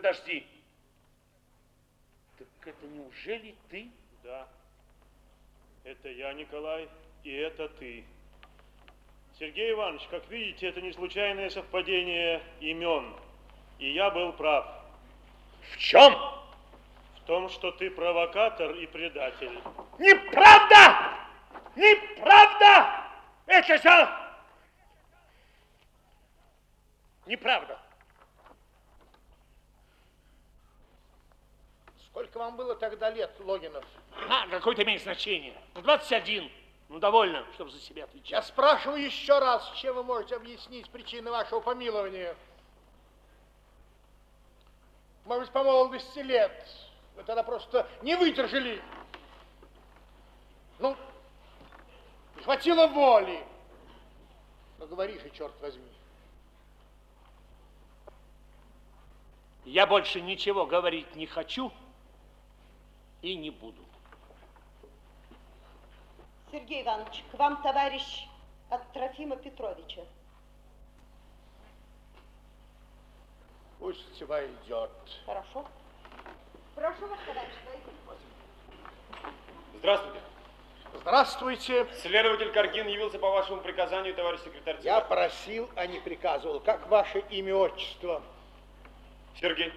Подожди. Так это неужели ты? Да. Это я, Николай, и это ты. Сергей Иванович, как видите, это не случайное совпадение имен. И я был прав. В чем? В том, что ты провокатор и предатель. Неправда! Неправда! Это же... Неправда. Сколько вам было тогда лет, Логинов? А, какое это имеет значение? Ну, 21. Ну, довольно, чтобы за себя отвечать. Я спрашиваю еще раз, чем вы можете объяснить причины вашего помилования? Может быть, по молодости лет. Вы тогда просто не выдержали. Ну, не хватило воли. Ну, говори же, черт возьми. Я больше ничего говорить не хочу и не буду. Сергей Иванович, к вам товарищ от Трофима Петровича. Пусть войдет. Хорошо. Прошу вас, товарищ, войдите. Здравствуйте. Здравствуйте. Следователь Каргин явился по вашему приказанию, товарищ секретарь. Я просил, а не приказывал. Как ваше имя, отчество? Сергей.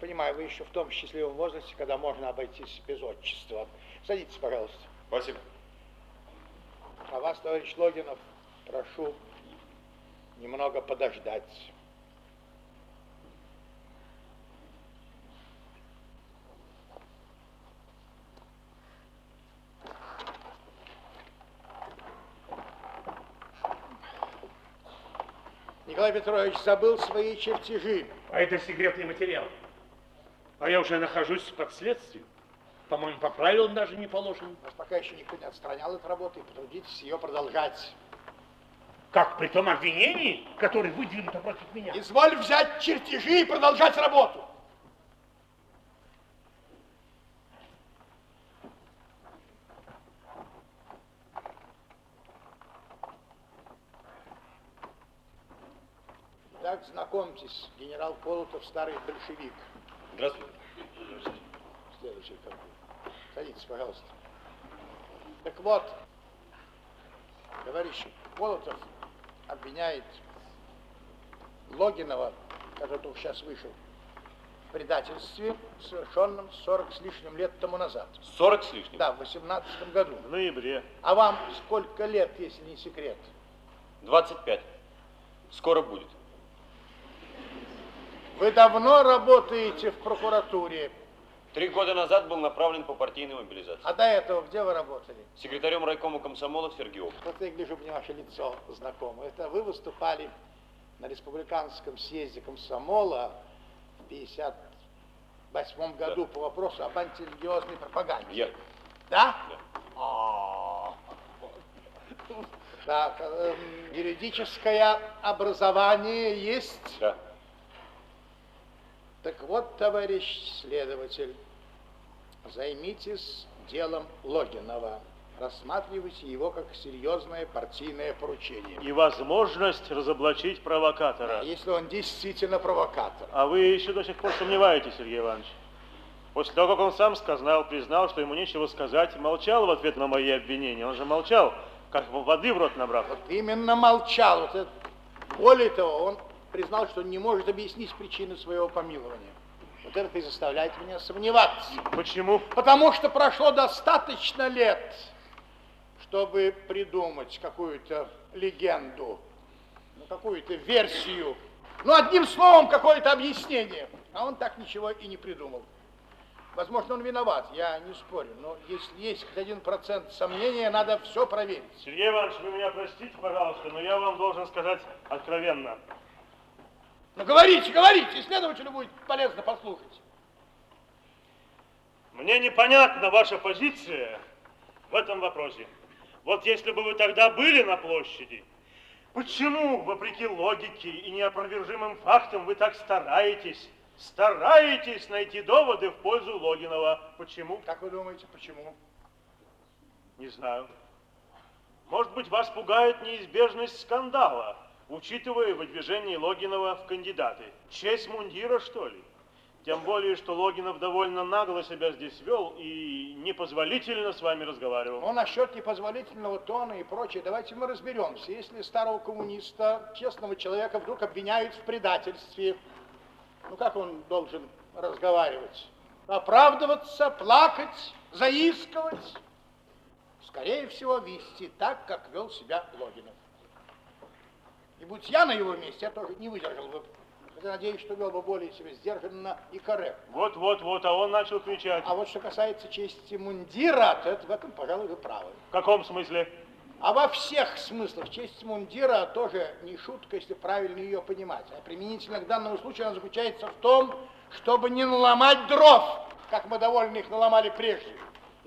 Понимаю, вы еще в том счастливом возрасте, когда можно обойтись без отчества. Садитесь, пожалуйста. Спасибо. А вас, товарищ Логинов, прошу немного подождать. Николай Петрович забыл свои чертежи. А это секретный материал. А я уже нахожусь под следствием. По-моему, по правилам даже не положено. Вас пока еще никто не отстранял от работы, потрудитесь ее продолжать. Как при том обвинении, которое выдвинуто против меня? Изволь взять чертежи и продолжать работу. Так, знакомьтесь, генерал Колотов, старый большевик. Здравствуйте. Следующий ко мне. Садитесь, пожалуйста. Так вот, товарищ Колотов обвиняет Логинова, который только сейчас вышел, в предательстве, совершенном 40 с лишним лет тому назад. 40 с лишним? Да, в 18 году. В ноябре. А вам сколько лет, если не секрет? 25. Скоро будет. Вы давно работаете в прокуратуре, Три года назад был направлен по партийной мобилизации. а до этого где вы работали? Секретарем райкома комсомола в Сергеев. Вот я гляжу, мне ваше лицо знакомо. Это вы выступали на республиканском съезде комсомола в 58 году по вопросу об антирелигиозной пропаганде. Я. Да? Да. А, Так, эм, юридическое образование есть? Да. Так вот, товарищ следователь, займитесь делом Логинова. Рассматривайте его как серьезное партийное поручение. И возможность разоблачить провокатора. Если он действительно провокатор. А вы еще до сих пор сомневаетесь, Сергей Иванович? После того, как он сам сказал, признал, что ему нечего сказать, молчал в ответ на мои обвинения. Он же молчал, как воды в рот набрав. Вот именно молчал. Вот это- Более того, он признал, что не может объяснить причины своего помилования. Вот это и заставляет меня сомневаться. Почему? Потому что прошло достаточно лет, чтобы придумать какую-то легенду, ну, какую-то версию, ну, одним словом, какое-то объяснение. А он так ничего и не придумал. Возможно, он виноват, я не спорю, но если есть хоть один процент сомнения, надо все проверить. Сергей Иванович, вы меня простите, пожалуйста, но я вам должен сказать откровенно. Ну, говорите, говорите, исследователю будет полезно послушать. Мне непонятна ваша позиция в этом вопросе. Вот если бы вы тогда были на площади, почему, вопреки логике и неопровержимым фактам, вы так стараетесь, стараетесь найти доводы в пользу Логинова? Почему? Как вы думаете, почему? Не знаю. Может быть, вас пугает неизбежность скандала. Учитывая выдвижение Логинова в кандидаты. Честь мундира, что ли? Тем более, что Логинов довольно нагло себя здесь вел и непозволительно с вами разговаривал. Ну, насчет непозволительного тона и прочее, давайте мы разберемся. Если старого коммуниста, честного человека, вдруг обвиняют в предательстве, ну, как он должен разговаривать? Оправдываться, плакать, заискивать? Скорее всего, вести так, как вел себя Логинов. И будь я на его месте, я тоже не выдержал бы Хотя надеюсь, что вел бы более себя сдержанно и корректно. Вот, вот, вот, а он начал кричать. А вот что касается чести мундира, то это в этом, пожалуй, вы правы. В каком смысле? А во всех смыслах честь мундира тоже не шутка, если правильно ее понимать. А применительно к данному случаю она заключается в том, чтобы не наломать дров, как мы довольно их наломали прежде.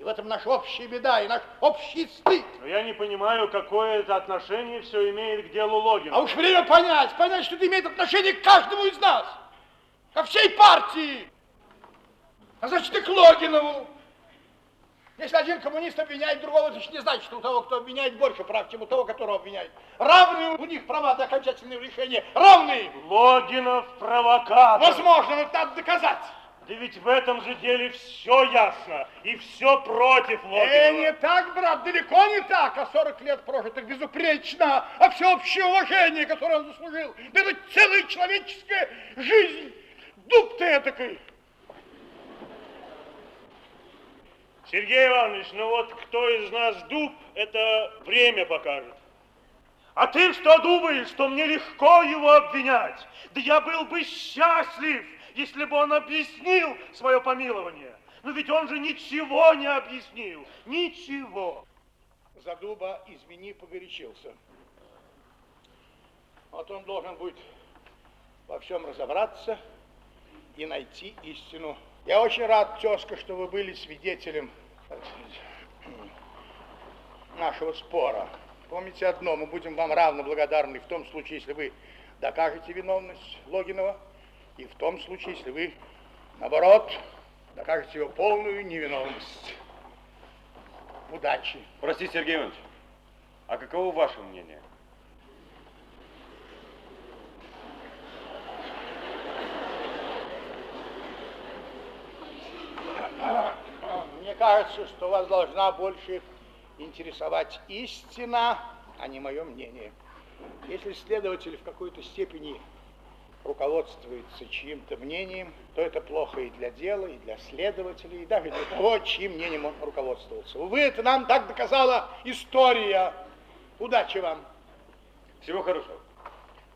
И в этом наша общая беда и наш общий стыд. Но я не понимаю, какое это отношение все имеет к делу Логина. А уж время понять, понять, что это имеет отношение к каждому из нас. Ко всей партии. А значит и к Логинову. Если один коммунист обвиняет другого, это не значит, что у того, кто обвиняет, больше прав, чем у того, которого обвиняет. Равные у них права до окончательного решения. Равные. Логинов провокатор. Возможно, но это надо доказать. Да ведь в этом же деле все ясно, и все против Логинова. Э, не так, брат, далеко не так, а 40 лет прожитых безупречно, а всеобщее уважение, которое он заслужил. Да это целая человеческая жизнь, дуб ты этакой. Сергей Иванович, ну вот кто из нас дуб, это время покажет. А ты что думаешь, что мне легко его обвинять? Да я был бы счастлив, если бы он объяснил свое помилование. Но ведь он же ничего не объяснил. Ничего. Задуба, извини, погорячился. Вот он должен будет во всем разобраться и найти истину. Я очень рад, тезка, что вы были свидетелем нашего спора. Помните одно, мы будем вам равно благодарны в том случае, если вы докажете виновность Логинова, и в том случае, если вы, наоборот, докажете его полную невиновность. Удачи. Простите, Сергей Иванович, а каково ваше мнение? Мне кажется, что вас должна больше интересовать истина, а не мое мнение. Если следователь в какой-то степени руководствуется чьим-то мнением, то это плохо и для дела, и для следователей, и даже для того, чьим мнением он руководствовался. Увы, это нам так доказала история. Удачи вам. Всего хорошего.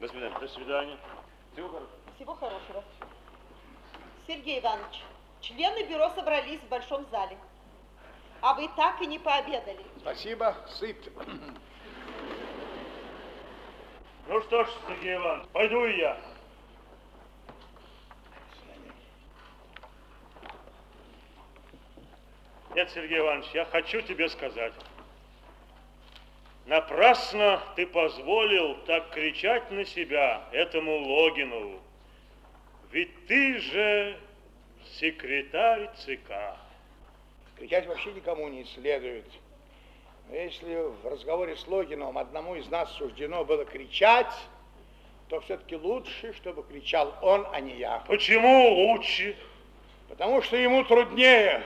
До свидания. До свидания. Всего хорошего. Всего хорошего. Сергей Иванович, члены бюро собрались в большом зале. А вы так и не пообедали. Спасибо, сыт. Ну что ж, Сергей Иванович, пойду и я. Нет, Сергей Иванович, я хочу тебе сказать. Напрасно ты позволил так кричать на себя этому Логинову. Ведь ты же секретарь ЦК. Кричать вообще никому не следует. Но если в разговоре с Логиновым одному из нас суждено было кричать, то все-таки лучше, чтобы кричал он, а не я. Почему лучше? Потому что ему труднее.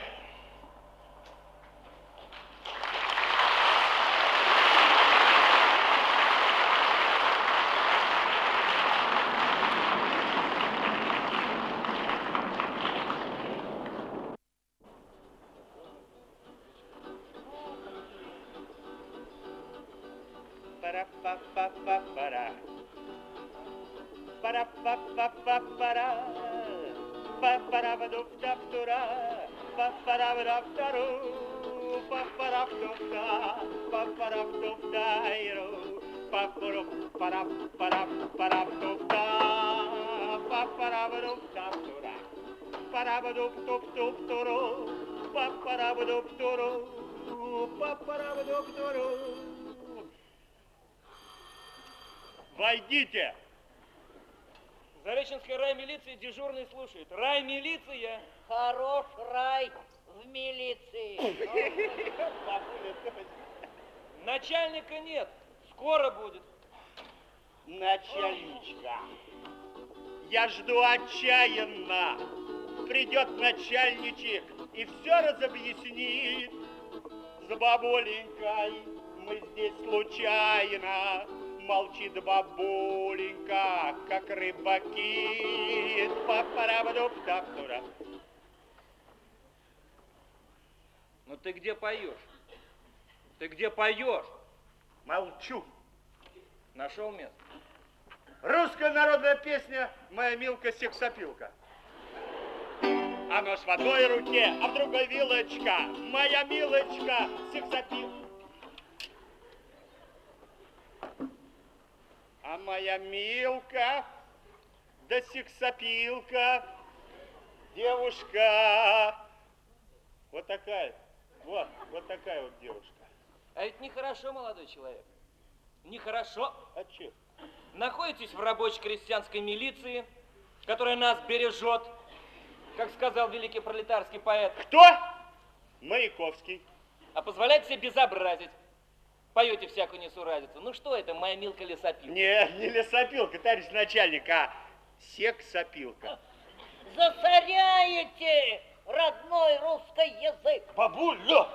Paparabadop-dop-doro, paparabadop-doro. Войдите! Зареченский рай милиции дежурный слушает. Рай милиция. Хорош рай в милиции. Начальника нет. Скоро будет. начальничка. Я жду отчаянно. Придет начальничек и все разобъяснит. С бабуленькой мы здесь случайно. Молчит бабуленька, как рыбаки. Папарабадуп-таптура. Ну ты где поешь? Ты где поешь? Молчу. Нашел место? Русская народная песня «Моя милка сексопилка». А нож в одной руке, а в другой вилочка. Моя милочка сексопилка. А моя милка, да сексопилка, девушка. Вот такая, вот, вот такая вот девушка. А это нехорошо, молодой человек. Нехорошо. А че? Находитесь в рабочей крестьянской милиции, которая нас бережет, как сказал великий пролетарский поэт, Кто? Маяковский. а позволяете себе безобразить. Поете всякую несуразицу. Ну что это, моя милка лесопилка? Не, не лесопилка, товарищ начальник, а сексопилка. Засоряете родной русский язык. Бабуля!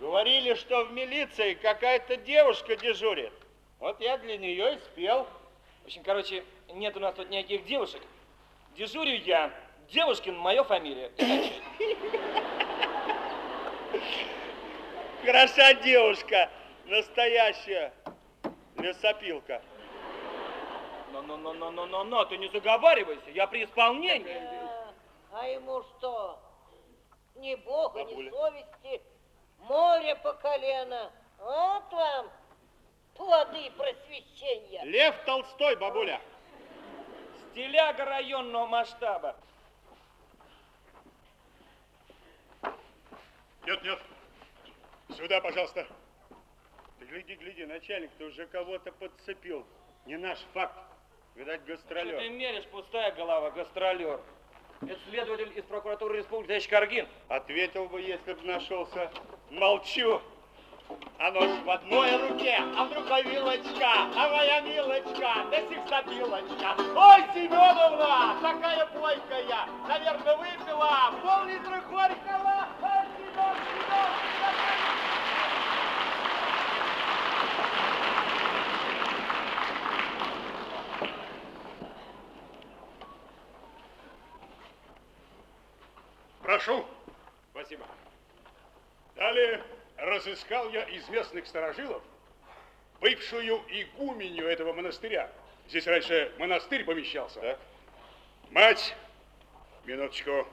Говорили, что в милиции какая-то девушка дежурит. Вот я для нее и спел. В общем, короче, нет у нас тут никаких девушек. Дежурю я. Девушкин моя фамилия. Хороша девушка, настоящая лесопилка. Но-но-но-но-но-но, ты не заговаривайся, я при исполнении. А, а ему что? Ни бога, ни совести, море по колено. Вот вам плоды просвещения. Лев Толстой, бабуля. Стиляга районного масштаба. Нет, нет. Сюда, пожалуйста. Ты гляди, гляди, начальник, ты уже кого-то подцепил. Не наш факт. Видать, Что ты гастролер. меришь, пустая голова, гастролер. Это следователь из прокуратуры республики товарищ Каргин. Ответил бы, если бы нашелся. Молчу. А нож в одной руке, а в другой вилочка, а моя милочка, да сексопилочка. Ой, Семеновна, такая бойкая, наверное, выпила пол-литра горького. Прошу. Спасибо. Далее разыскал я из местных старожилов бывшую игуменю этого монастыря. Здесь раньше монастырь помещался. Так. Мать, минуточку.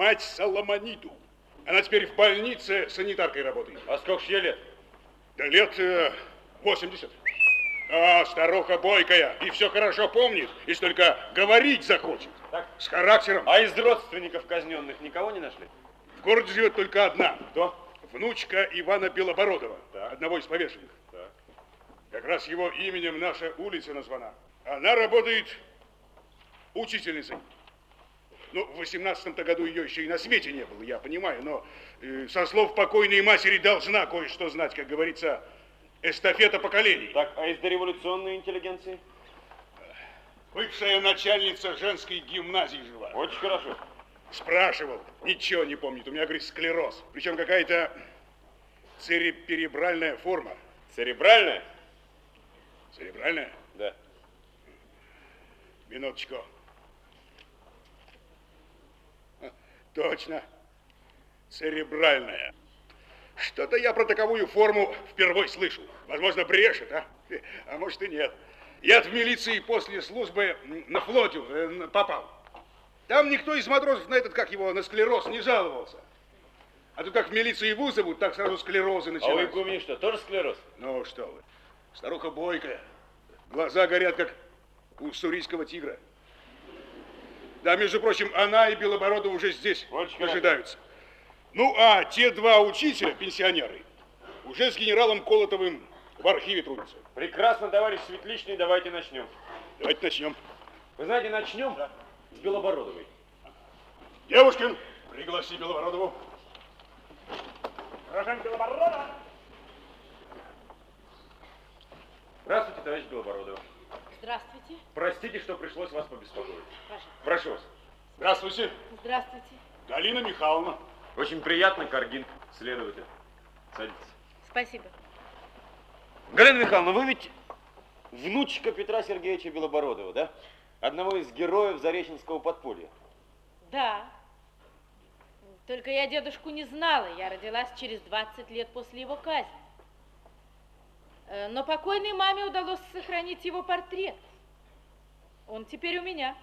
Мать Соломониду. Она теперь в больнице санитаркой работает. А сколько ей лет? Да лет э, 80. А, старуха бойкая, и все хорошо помнит, если только говорить захочет. Так. С характером. А из родственников казненных никого не нашли? В городе живет только одна. Кто? Внучка Ивана Белобородова, Так. одного из повешенных. Так. Как раз его именем наша улица названа. Она работает учительницей. Ну, в 18 году ее еще и на свете не было, я понимаю, но э, со слов покойной матери должна кое-что знать, как говорится, эстафета поколений. Так, а из дореволюционной интеллигенции? Бывшая начальница женской гимназии жила. Очень хорошо. Спрашивал, ничего не помнит, у меня, говорит, склероз. Причем какая-то цереперебральная форма. Церебральная? Церебральная? Да. Минуточку. А, Точно. Церебральная. Что-то я про таковую форму впервые слышу. Возможно, брешет, а? А может и нет. Я в милиции после службы на флоте э, попал. Там никто из матросов на этот, как его, на склероз не жаловался. А тут как в милиции вызовут, так сразу склерозы А у начинаются. игумени что, тоже склероз? Ну что вы, старуха бойкая, глаза горят, как у уссурийского тигра. Да, между прочим, она и Белобородов уже здесь Очень хорошо. дожидаются. Ну, а те два учителя, пенсионеры, уже с генералом Колотовым в архиве трудятся. Прекрасно, товарищ Светличный, давайте начнем. Давайте начнем. Вы знаете, начнем с Белобородовой. Девушкин, пригласи Белобородову. Рожен Белоборода. Здравствуйте, товарищ Белобородов. Здравствуйте. Простите, что пришлось вас побеспокоить. Прошу. Прошу вас. Здравствуйте, Здравствуйте. Галина Михайловна. Очень приятно, Каргин, следователь. Садитесь. Спасибо. Галина Михайловна, вы ведь внучка Петра Сергеевича Белобородова, да? Одного из героев Зареченского подполья. Да. Только я дедушку не знала. Я родилась через 20 лет после его казни. Э, Но покойной маме удалось сохранить его портрет. Он теперь у меня.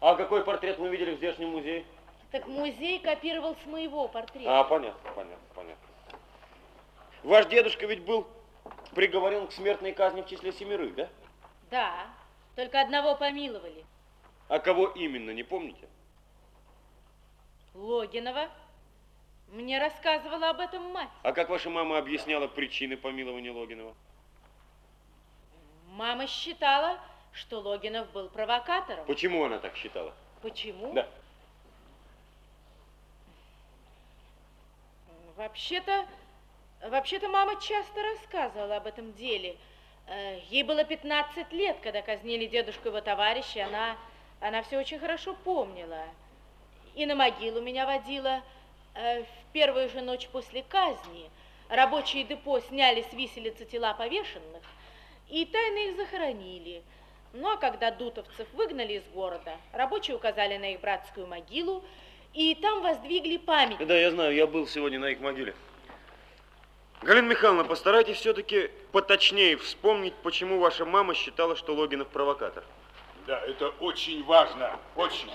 А какой портрет мы видели в здешнем музее? Так музей копировал с моего портрета. А, понятно, понятно, понятно. Ваш дедушка ведь был приговорен к смертной казни в числе семерых, да? Да. Только одного помиловали. А кого именно, не помните? Логинова. Мне рассказывала об этом мать. А как ваша мама объясняла причины помилования Логинова? Мама считала, что Логинов был провокатором. Почему она так считала? Почему? Да. Вообще-то, вообще-то мама часто рассказывала об этом деле. Э, Ей было 15 лет, когда казнили дедушку его товарища, она, она все очень хорошо помнила. И на могилу меня водила. Э, В первую же ночь после казни рабочие депо сняли с виселицы тела повешенных и тайно их захоронили. Ну а когда дутовцев выгнали из города, рабочие указали на их братскую могилу, и там воздвигли память. Да, я знаю, я был сегодня на их могиле. Галина Михайловна, постарайтесь все-таки поточнее вспомнить, почему ваша мама считала, что Логинов провокатор. Да, это очень важно, очень.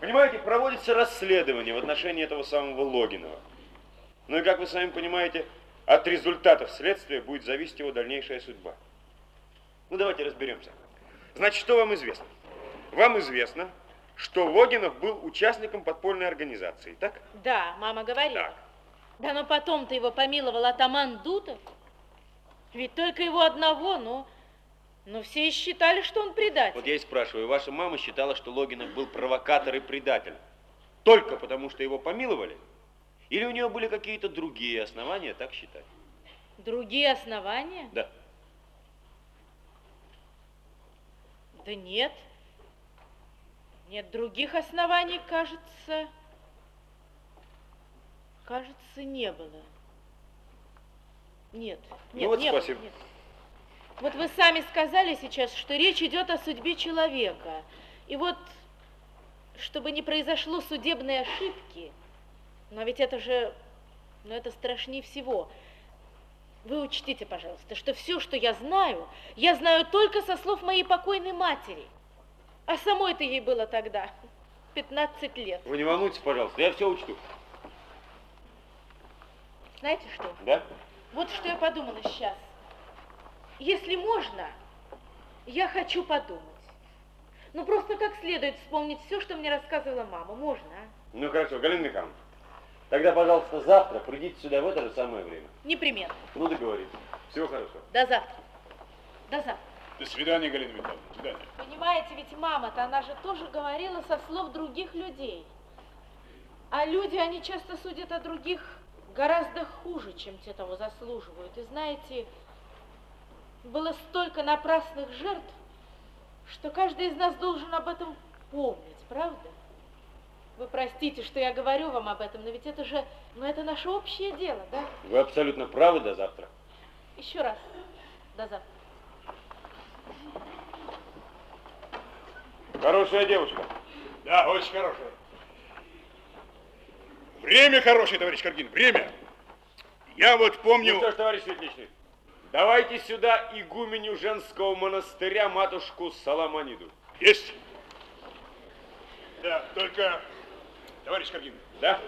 Понимаете, проводится расследование в отношении этого самого Логинова. Ну и, как вы сами понимаете, от результатов следствия будет зависеть его дальнейшая судьба. Ну, давайте разберемся. Значит, что вам известно? Вам известно, что Логинов был участником подпольной организации, так? Да, мама говорила. Так. Да но потом-то его помиловал атаман Дутов. Ведь только его одного, но, но все и считали, что он предатель. Вот я и спрашиваю, ваша мама считала, что Логинов был провокатор и предатель только потому, что его помиловали? Или у нее были какие-то другие основания так считать? Другие основания? Да. Да нет. Нет, других оснований, кажется, кажется, не было. Нет, нет, Ну вот не было, спасибо. нет. Вот вы сами сказали сейчас, что речь идет о судьбе человека. И вот, чтобы не произошло судебной ошибки, но ведь это же, ну это страшнее всего. Вы учтите, пожалуйста, что все, что я знаю, я знаю только со слов моей покойной матери. А самой-то ей было тогда 15 лет. Вы не волнуйтесь, пожалуйста, я все учту. Знаете что? Да? Вот что я подумала сейчас. Если можно, я хочу подумать. Ну, просто как следует вспомнить все, что мне рассказывала мама. Можно, а? Ну хорошо, Галина Михайловна. Тогда, пожалуйста, завтра придите сюда в это же самое время. Непременно. Ну, договорились. Всего хорошего. До завтра. До завтра. До свидания, Галина Михайловна. До свидания. Понимаете, ведь мама-то, она же тоже говорила со слов других людей. А люди, они часто судят о других гораздо хуже, чем те того заслуживают. И знаете, было столько напрасных жертв, что каждый из нас должен об этом помнить, правда? Вы простите, что я говорю вам об этом, но ведь это же, ну это наше общее дело, да? Вы абсолютно правы до завтра. Еще раз. До завтра. Хорошая девушка. Да, очень хорошая. Время хорошее, товарищ Каргин, время. Я вот помню... Ну что ж, товарищ Светличный, давайте сюда игуменю женского монастыря матушку Саламаниду. Есть. Да, только, товарищ Каргин, Да?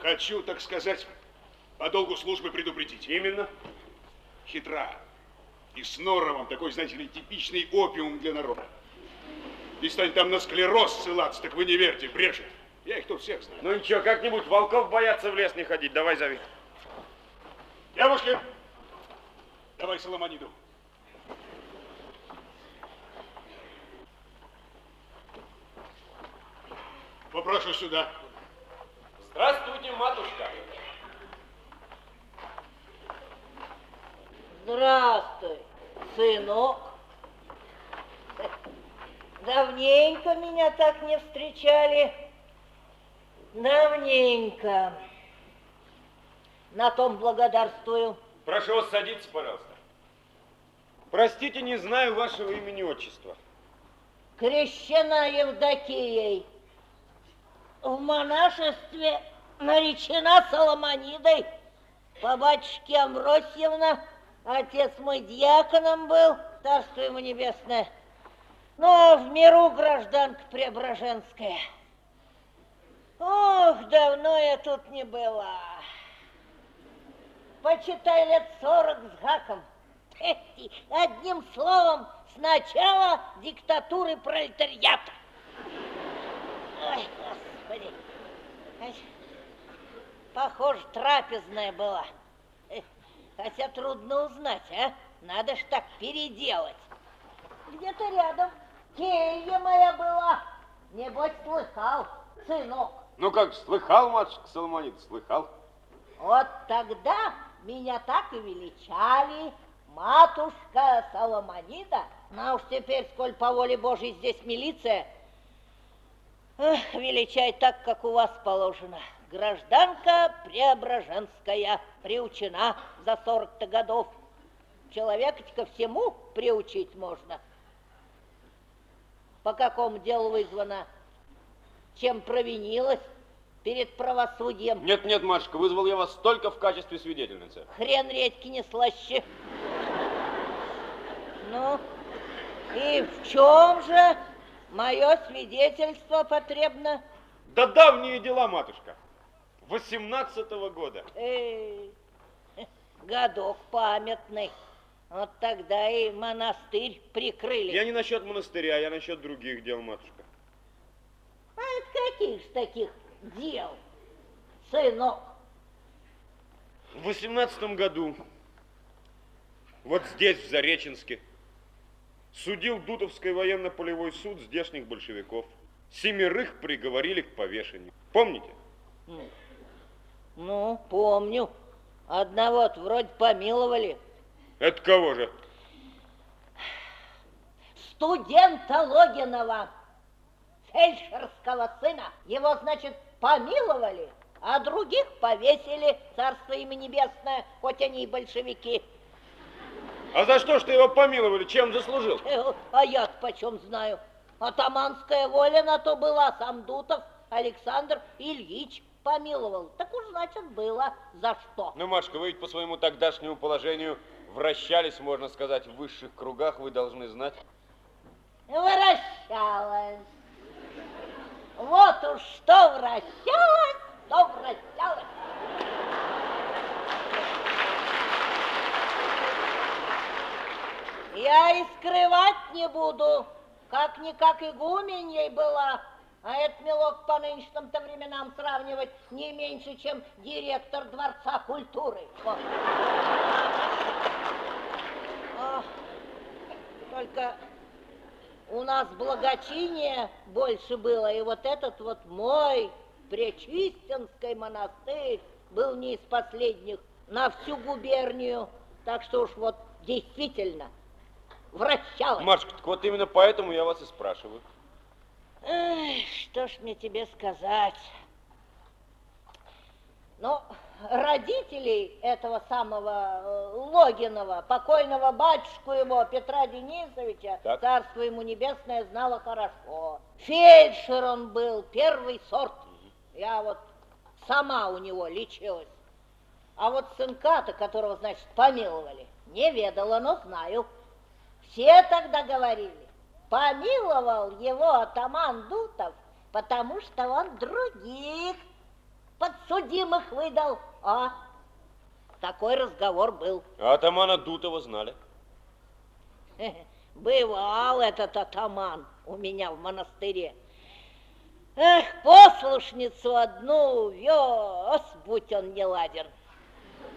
хочу, так сказать, по долгу службы предупредить. Именно. Хитра. И с норовом такой, знаете ли, типичный опиум для народа. И станет там на склероз ссылаться, так вы не верьте, брешет. Я их тут всех знаю. Ну ничего, как-нибудь волков боятся в лес не ходить. Давай зови. Девушки, давай Соломониду. Попрошу сюда. Здравствуйте, матушка. Здравствуй, сынок. Давненько меня так не встречали. Давненько. На том благодарствую. Прошу вас, садиться, пожалуйста. Простите, не знаю вашего имени отчества. Крещена Евдокией. В монашестве наречена Соломонидой. По батюшке Амросьевна, отец мой дьяконом был, царство ему небесное. Но в миру гражданка Преображенская. Ох, давно я тут не была. Почитай лет сорок с гаком. Одним словом, сначала диктатуры пролетариата. Ой, господи. Похоже, трапезная была. Хотя трудно узнать, а? Надо ж так переделать. Где-то рядом келья моя была. Небось, слыхал, сынок. Ну как, слыхал, матушка Соломонит, слыхал. Вот тогда меня так и величали матушка Соломонида. Ну уж теперь, сколь по воле Божьей здесь милиция, эх, величай так, как у вас положено. Гражданка Преображенская приучена за 40-то годов. Человека ко всему приучить можно. По какому делу вызвана? Чем провинилась? перед правосудием. Нет, нет, Машка, вызвал я вас только в качестве свидетельницы. Хрен редьки не слаще. Ну, и в чем же мое свидетельство потребно? Да давние дела, матушка. 18-го года. Эй, годок памятный. Вот тогда и монастырь прикрыли. Я не насчет монастыря, я насчет других дел, матушка. А это каких ж таких дел, сынок? В 18 году, вот здесь, в Зареченске, судил Дутовский военно-полевой суд здешних большевиков. Семерых приговорили к повешению. Помните? Ну, помню. Одного вроде помиловали. Это кого же? Студента Логинова, фельдшерского сына. Его, значит, помиловали, а других повесили, царство им небесное, хоть они и большевики. А за что ж ты его помиловали? Чем заслужил? Э, а я почем знаю? Атаманская воля на то была, сам Дутов Александр Ильич помиловал. Так уж, значит, было за что. Ну, Машка, вы ведь по своему тогдашнему положению вращались, можно сказать, в высших кругах, вы должны знать. Вращалась. Вот уж что вращалось, то вращалось. Я и скрывать не буду, как-никак игуменьей была, а этот мелок по нынешним-то временам сравнивать не меньше, чем директор Дворца культуры. Только у нас благочиние больше было, и вот этот вот мой Пречистинский монастырь был не из последних на всю губернию, так что уж вот действительно вращалась. Машка, так вот именно поэтому я вас и спрашиваю. Эх, что ж мне тебе сказать? Ну, родителей этого самого э, Логинова, покойного батюшку его, Петра Денисовича, так. царство ему небесное, знала хорошо. Фельдшер он был, первый сорт. Я вот сама у него лечилась. А вот сынка-то, которого, значит, помиловали, не ведала, но знаю. Все тогда говорили, помиловал его атаман Дутов, потому что он других подсудимых выдал. А, такой разговор был. А атамана Дутова знали? Бывал этот атаман у меня в монастыре. Эх, послушницу одну вез, будь он не ладен.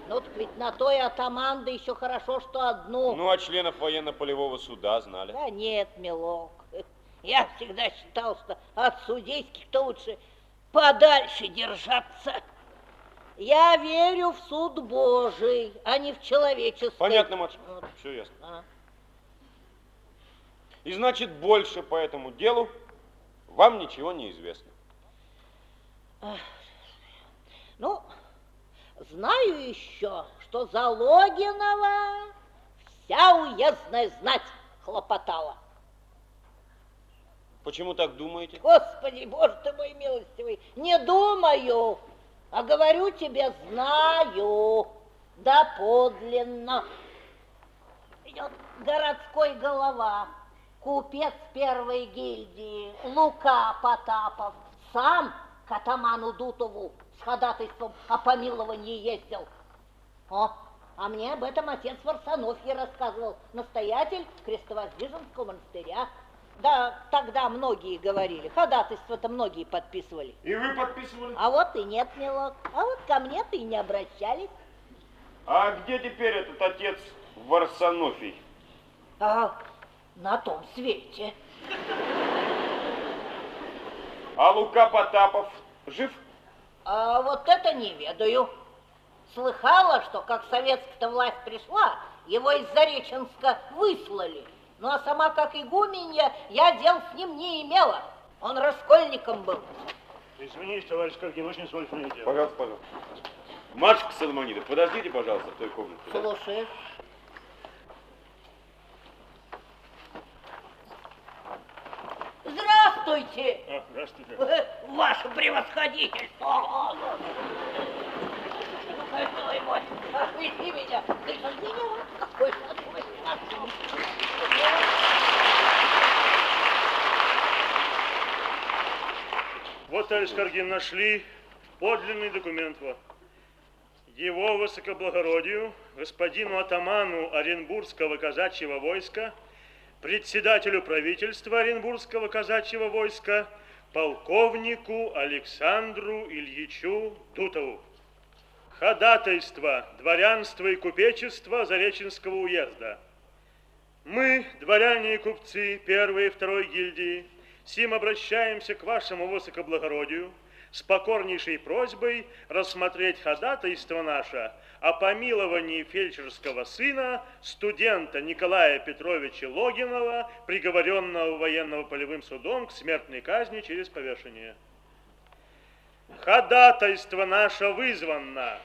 Ну, так ведь на той атаман, да еще хорошо, что одну. Ну, а членов военно-полевого суда знали? Да нет, милок. Я всегда считал, что от судейских-то лучше подальше держаться. Я верю в суд Божий, а не в человеческий. Понятно, матушка. Вот. Все ясно. А. И значит, больше по этому делу вам ничего не известно. Ну, знаю еще, что за Логинова вся уездная знать хлопотала. Почему так думаете? Господи, Боже ты мой милостивый, не думаю, а говорю тебе, знаю, да подлинно. Идет городской голова, купец первой гильдии, Лука Потапов, сам к атаману Дутову с ходатайством о помиловании ездил. О, а мне об этом отец Варсонофий рассказывал, настоятель Крестовоздвиженского монастыря. Да, тогда многие говорили, ходатайство-то многие подписывали. И вы подписывали? А вот и нет, милок, а вот ко мне-то и не обращались. А где теперь этот отец Варсонофий? А на том свете. А Лука Потапов жив? А вот это не ведаю. Слыхала, что как советская власть пришла, его из Зареченска выслали. Ну а сама, как игуменья, я дел с ним не имела. Он раскольником был. Извините, товарищ Каргин, очень срочное дело. Пожалуйста, пожалуйста. Матушка Соломонидов, подождите, пожалуйста, в той комнате. да? Здравствуйте, А, здравствуйте. ваше превосходительство. Ну-ка, милый мой, отвези меня. Ты же какой-то твой. Вот, товарищ Каргин, нашли подлинный документ. вот. Его высокоблагородию, господину атаману Оренбургского казачьего войска, председателю правительства Оренбургского казачьего войска, полковнику Александру Ильичу Дутову. Ходатайство дворянства и купечества Зареченского уезда. Мы, дворяне и купцы первой и второй гильдии, сим обращаемся к вашему высокоблагородию с покорнейшей просьбой рассмотреть ходатайство наше о помиловании фельдшерского сына, студента Николая Петровича Логинова, приговоренного военно-полевым судом к смертной казни через повешение. Ходатайство наше вызвано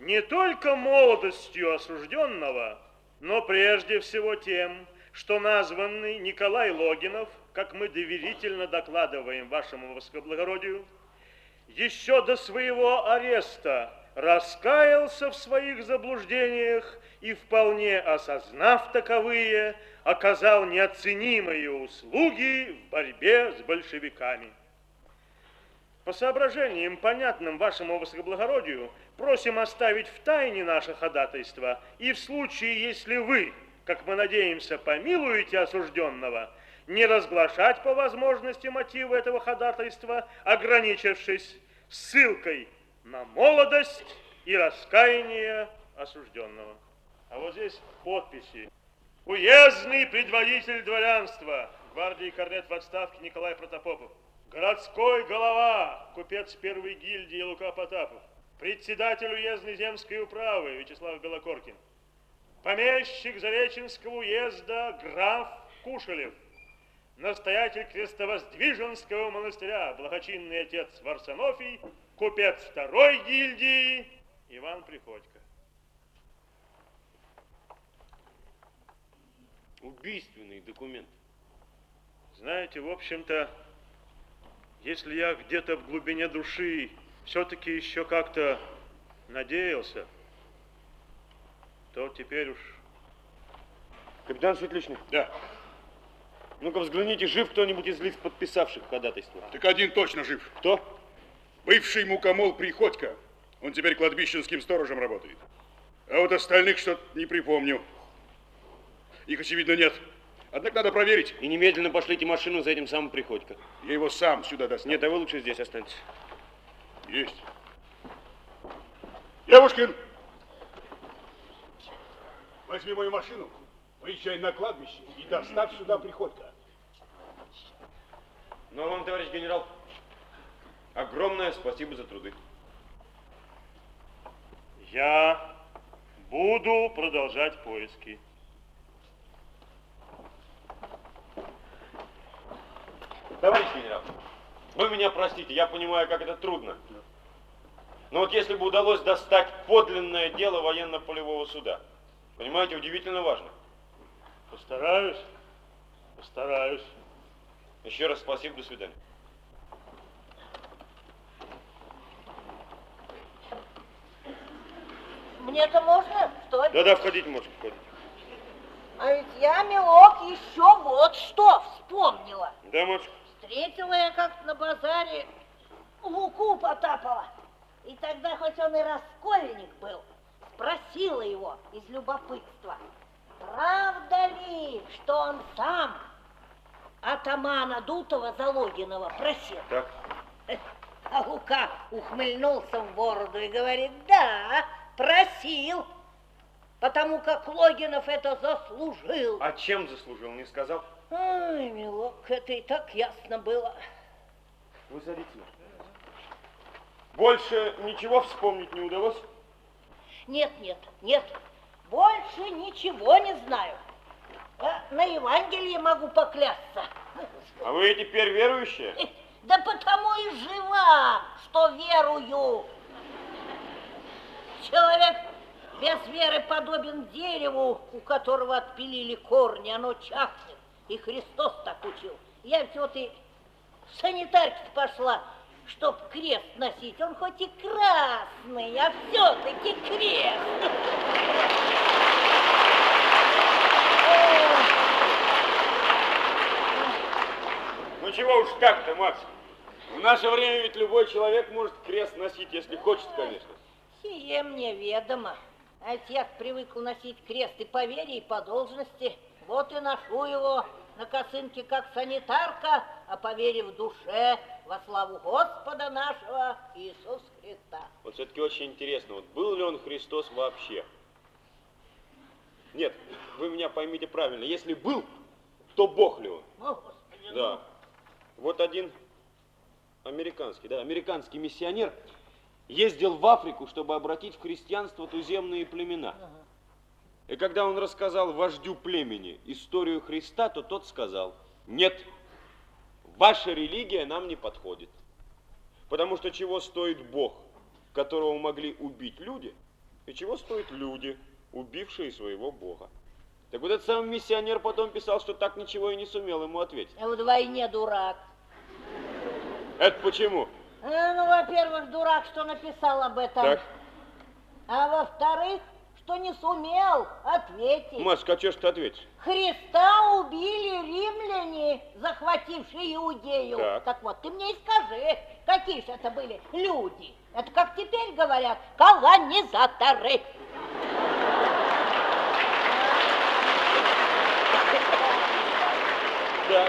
не только молодостью осужденного, но прежде всего тем, что названный Николай Логинов, как мы доверительно докладываем вашему высокоблагородию, еще до своего ареста раскаялся в своих заблуждениях и, вполне осознав таковые, оказал неоценимые услуги в борьбе с большевиками. По соображениям, понятным вашему высокоблагородию, просим оставить в тайне наше ходатайство и в случае, если вы, как мы надеемся, помилуете осужденного, не разглашать по возможности мотивы этого ходатайства, ограничившись ссылкой на молодость и раскаяние осужденного. А вот здесь подписи. Уездный предводитель дворянства, гвардии корнет в отставке Николай Протопопов. Городской голова, купец первой гильдии Лука Потапов. Председатель уездной земской управы Вячеслав Белокоркин. Помещик Зареченского уезда граф Кушелев. Настоятель Крестовоздвиженского монастыря, благочинный отец Варсонофий, купец второй гильдии Иван Приходько. Убийственный документ. Знаете, в общем-то, если я где-то в глубине души все-таки еще как-то надеялся, то теперь уж... Капитан Светличный. Да. Ну-ка взгляните, жив кто-нибудь из лиц, подписавших ходатайство? Так один точно жив. Кто? Бывший мукомол Приходько. Он теперь кладбищенским сторожем работает. А вот остальных что-то не припомню. Их, очевидно, нет. Однако надо проверить. И немедленно пошлите машину за этим самым Приходько. Я его сам сюда достану. Нет, а вы лучше здесь останьтесь. Есть. Девушкин! Возьми мою машину, поезжай на кладбище и доставь сюда Приходько. Ну, а вам, товарищ генерал, огромное спасибо за труды. Я буду продолжать поиски. Товарищ генерал, вы меня простите, я понимаю, как это трудно. Но вот если бы удалось достать подлинное дело военно-полевого суда, понимаете, удивительно важно. Постараюсь, постараюсь. Еще раз спасибо, до свидания. Мне-то можно, что? Да-да, входите, можете входить. А ведь я, милок, еще вот что вспомнила. Да, матушка? Встретила я как-то на базаре Луку Потапова. И тогда, хоть он и раскольник был, спросила его из любопытства, правда ли, что он сам атамана Дутова Залогинова просил? Так. А Лука ухмыльнулся в бороду и говорит, да, просил, потому как Логинов это заслужил. А чем заслужил, не сказал? Ай, милок, это и так ясно было. Вы садитесь. Больше ничего вспомнить не удалось? Нет, нет, нет, больше ничего не знаю. Я на Евангелие могу поклясться. А вы теперь верующие? Да потому и жива, что верую. Человек без веры подобен дереву, у которого отпилили корни, оно чахнет. И Христос так учил. Я ведь вот и в санитарке пошла, чтоб крест носить. Он хоть и красный, а все-таки крест. Ну чего уж так-то, Макс? В наше время ведь любой человек может крест носить, если хочет, конечно. Сие мне ведомо. Ведь я привыкла носить крест и по вере, и по должности. Вот и ношу его на косынке, как санитарка, а по вере в душе, во славу Господа нашего Иисуса Христа. Вот все-таки очень интересно, вот был ли он Христос вообще? Нет, вы меня поймите правильно, если был, то Бог ли он? О, Господи, Да. Вот один американский, да, американский миссионер ездил в Африку, чтобы обратить в христианство туземные племена. И когда он рассказал вождю племени историю Христа, то тот сказал, нет, ваша религия нам не подходит. Потому что чего стоит Бог, которого могли убить люди, и чего стоят люди, убившие своего Бога. Так вот этот самый миссионер потом писал, что так ничего и не сумел ему ответить. ну, Вдвойне дурак. Это почему? А, Ну, во-первых, дурак, что написал об этом. Так, А во-вторых, что не сумел ответить. Машка, а что ж ты ответишь? Христа убили римляне, захватившие Иудею. Так. вот, ты мне и скажи, какие же это были люди? Это, как теперь говорят, колонизаторы. Да.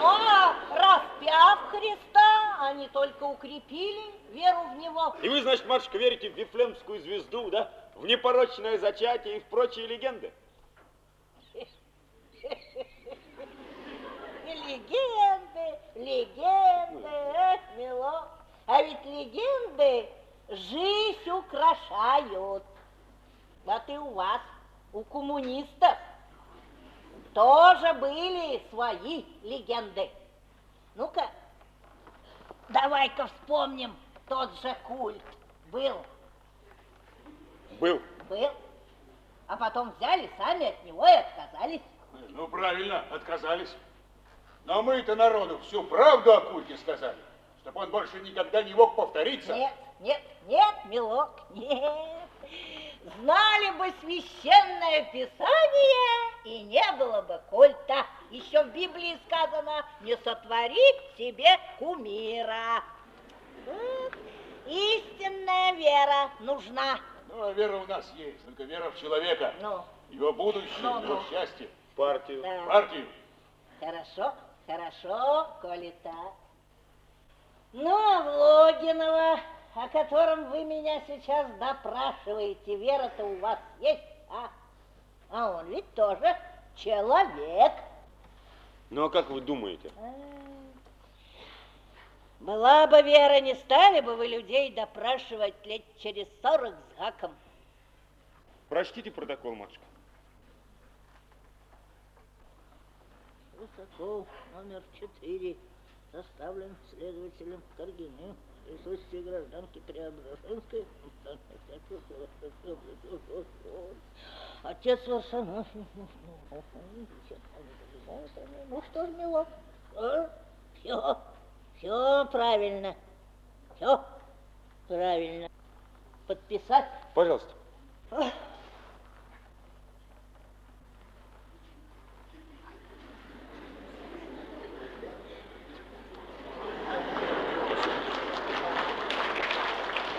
А распяв Христа, они только укрепили веру в Него. И вы, значит, Машка, верите в Вифлемскую звезду, да? В непорочное зачатие и в прочие легенды? Легенды, легенды, эх, милок. А ведь легенды жизнь украшают. Вот и у вас, у коммунистов, тоже были свои легенды. Ну-ка, давай-ка вспомним тот же культ. Был, Был. был, а потом взяли сами от него и отказались. Ну, правильно, отказались. Но мы-то народу всю правду о культе сказали, чтобы он больше никогда не мог повториться. Нет, нет, нет, милок, нет. Знали бы священное писание, и не было бы культа. Еще в Библии сказано, не сотвори себе кумира. Истинная вера нужна. Ну, а вера у нас есть, только вера в человека. Ну, Его будущее, Ну, его ну. счастье, Партию. да. партию. Хорошо, хорошо, коли так. Ну, а в Логинова, о котором вы меня сейчас допрашиваете, вера-то у вас есть, а? А он ведь тоже человек. Ну, а как вы думаете? А. Была бы вера, не стали бы вы людей допрашивать лет через сорок с гаком. Прочтите протокол, матушка. Протокол номер 4 составлен следователем Каргиным в присутствии гражданки Преображенской. Отец Варсонофий. Ну что ж, милок, все, все правильно, все правильно. Подписать? Пожалуйста.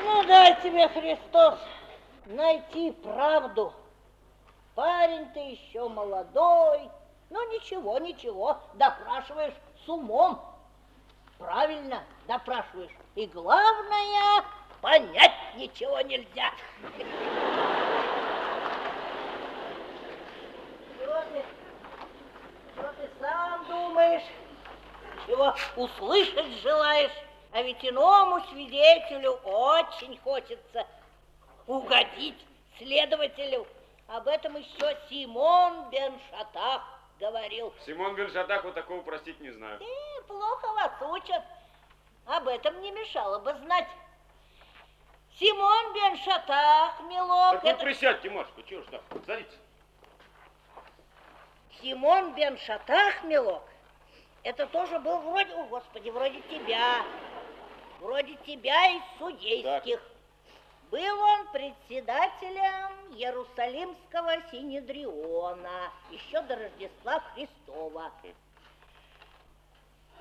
Ну, дай тебе, Христос, найти правду. Парень ты еще молодой. Ну, ничего, ничего, допрашиваешь с умом. Правильно допрашиваешь. И главное, понять ничего нельзя. Чего ты, чего ты сам думаешь? Чего услышать желаешь? А ведь иному свидетелю очень хочется угодить следователю. Об этом еще Симон бен Шатах говорил. Симон бен вот такого простить не знаю. Э, плохо вас учат. Об этом не мешало бы знать. Симон бен Шатах, милок, Так вы это... присядьте, матушка, чего ж там? Садитесь. Симон бен Шатах, милок, это тоже был вроде, о, господи, вроде тебя. Вроде тебя из судейских. Был он председателем Иерусалимского Синедриона еще до Рождества Христова.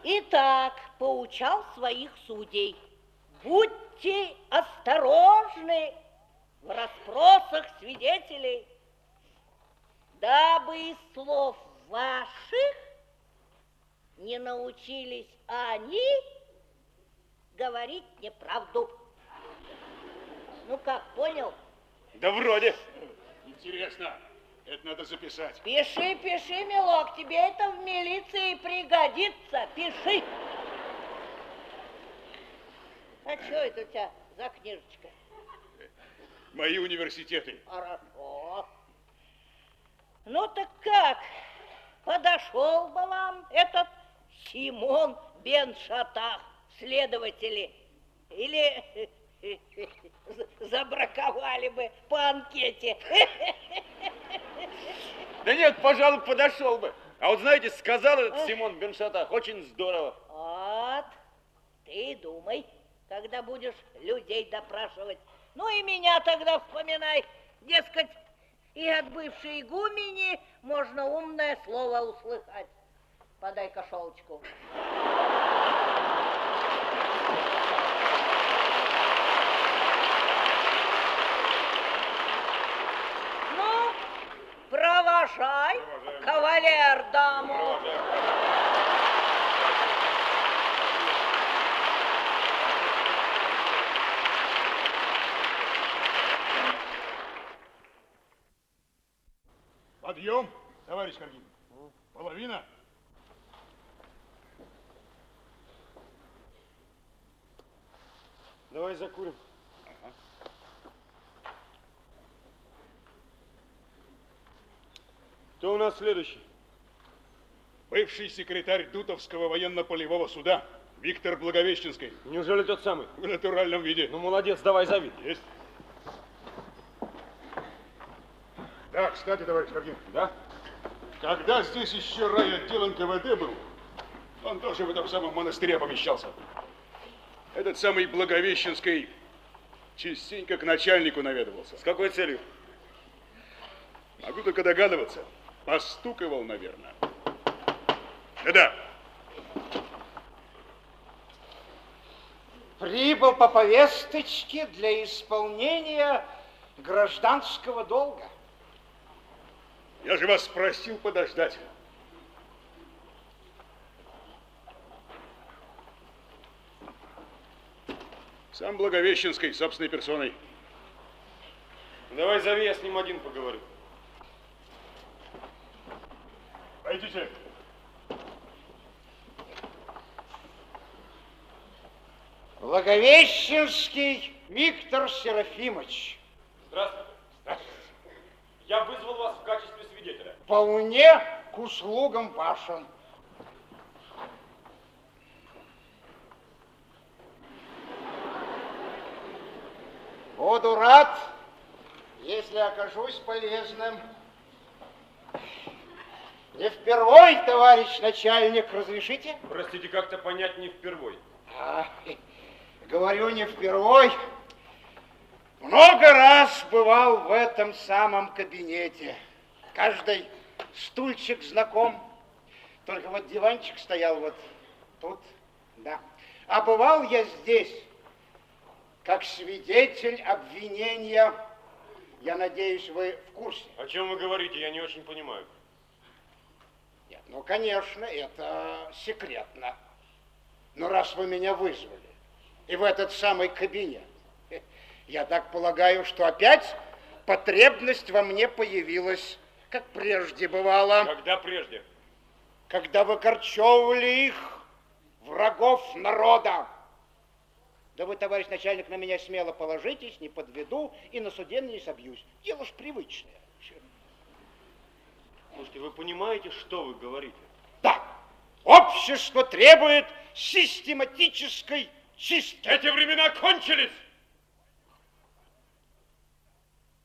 Итак, поучал своих судей. Будьте осторожны в расспросах свидетелей, дабы из слов ваших не научились они говорить неправду. Ну как, понял? Да вроде. Интересно. Это надо записать. Пиши, пиши, милок, тебе это в милиции пригодится. Пиши. А что это у тебя за книжечка? Мои университеты. Хорошо. Ну так как? Подошел бы вам этот Симон Бен Шатах, следователи? Или забраковали бы по анкете? Да нет, пожалуй, подошел бы. А вот знаете, сказал этот Симон бен Шатах, очень здорово. Вот, ты думай, когда будешь людей допрашивать. Ну и меня тогда вспоминай. Дескать, и от бывшей игумени можно умное слово услыхать. Подай кошелочку. Ну, провожай, кавалер даму. Подъем, товарищ Каргин. Половина. Давай закурим. Кто у нас следующий? Бывший секретарь Дутовского военно-полевого суда Виктор Благовещенский. Неужели тот самый? В натуральном виде. Ну, молодец, давай зови. Есть. Да, кстати, товарищ Каргин. Да? Когда здесь еще райотдел НКВД был, он тоже в этом самом монастыре помещался. Этот самый Благовещенский частенько к начальнику наведывался. С какой целью? Могу только догадываться. Постуковал, наверное. Да-да. Прибыл по повесточке для исполнения гражданского долга. Я же вас просил подождать. Сам Благовещенский, собственной персоной. Давай зови, я с ним один поговорю. Пойдите. Благовещенский Виктор Серафимович. Здравствуй. Я вызвал вас в качестве свидетеля. Вполне к услугам вашим. Буду рад, если окажусь полезным. Не впервой, товарищ начальник, разрешите? Простите, как-то понять не впервой. А, говорю не впервой. Много раз бывал в этом самом кабинете. Каждый стульчик знаком. Только вот диванчик стоял вот тут, да. А бывал я здесь, как свидетель обвинения. Я надеюсь, вы в курсе. О чем вы говорите, я не очень понимаю. Ну, конечно, это секретно. Но раз вы меня вызвали, и в этот самый кабинет, я так полагаю, что опять потребность во мне появилась, как прежде бывало. Когда прежде? Когда выкорчевывали их, врагов народа. Да вы, товарищ начальник, на меня смело положитесь, не подведу и на суде не собьюсь. Дело ж привычное. Слушайте, вы понимаете, что вы говорите? Да, общество требует систематической чистки. Эти времена кончились!